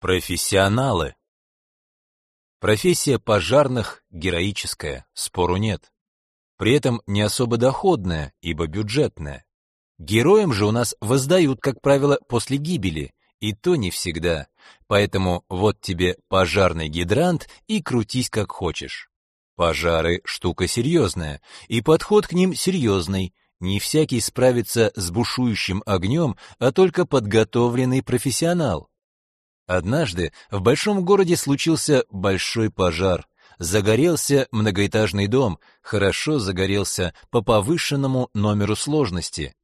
Профессионалы. Профессия пожарных героическая, спору нет. При этом не особо доходная, ибо бюджетная. Героям же у нас воздают, как правило, после гибели, и то не всегда. Поэтому вот тебе пожарный гидрант и крутись как хочешь. Пожары штука серьезная, и подход к ним серьезный. Не всякий справится с бушующим огнем, а только подготовленный профессионал. Однажды в большом городе случился большой пожар. Загорелся многоэтажный дом, хорошо загорелся по повышенному номеру сложности.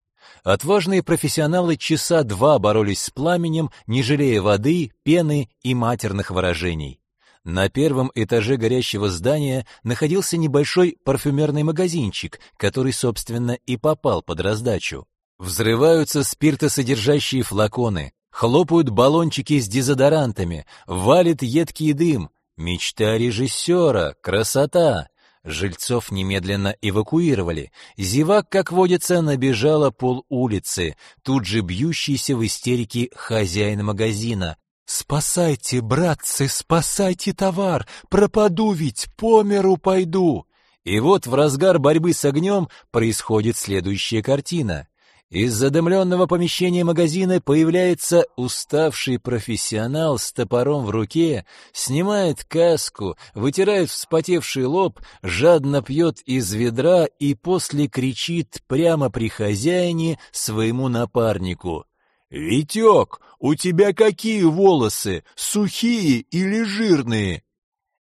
Отважные профессионалы часа два боролись с пламенем, не жалея воды, пены и матерных выражений. На первом этаже горящего здания находился небольшой парфюмерный магазинчик, который, собственно, и попал под раздачу. Взрываются спиртосодержащие флаконы, Хлопают баллончики с дезодорантами, валит едкий дым. Мечта режиссера, красота. Жильцов немедленно эвакуировали. Зевак, как водится, набежала пол улицы. Тут же бьющийся в истерике хозяин магазина. «Спасайте, братцы, спасайте товар! Пропаду ведь, по миру пойду!» И вот в разгар борьбы с огнем происходит следующая картина. Из задымленного помещения магазина появляется уставший профессионал с топором в руке, снимает каску, вытирает вспотевший лоб, жадно пьет из ведра и после кричит прямо при хозяине своему напарнику. «Витек, у тебя какие волосы, сухие или жирные?»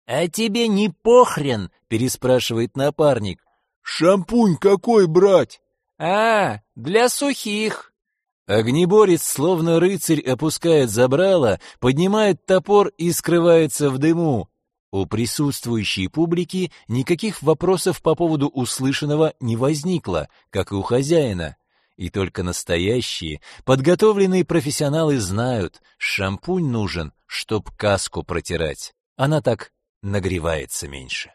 «А тебе не похрен?» — переспрашивает напарник. «Шампунь какой брать?» «А, для сухих!» Огнеборец, словно рыцарь, опускает забрало, поднимает топор и скрывается в дыму. У присутствующей публики никаких вопросов по поводу услышанного не возникло, как и у хозяина. И только настоящие, подготовленные профессионалы знают, шампунь нужен, чтоб каску протирать. Она так нагревается меньше.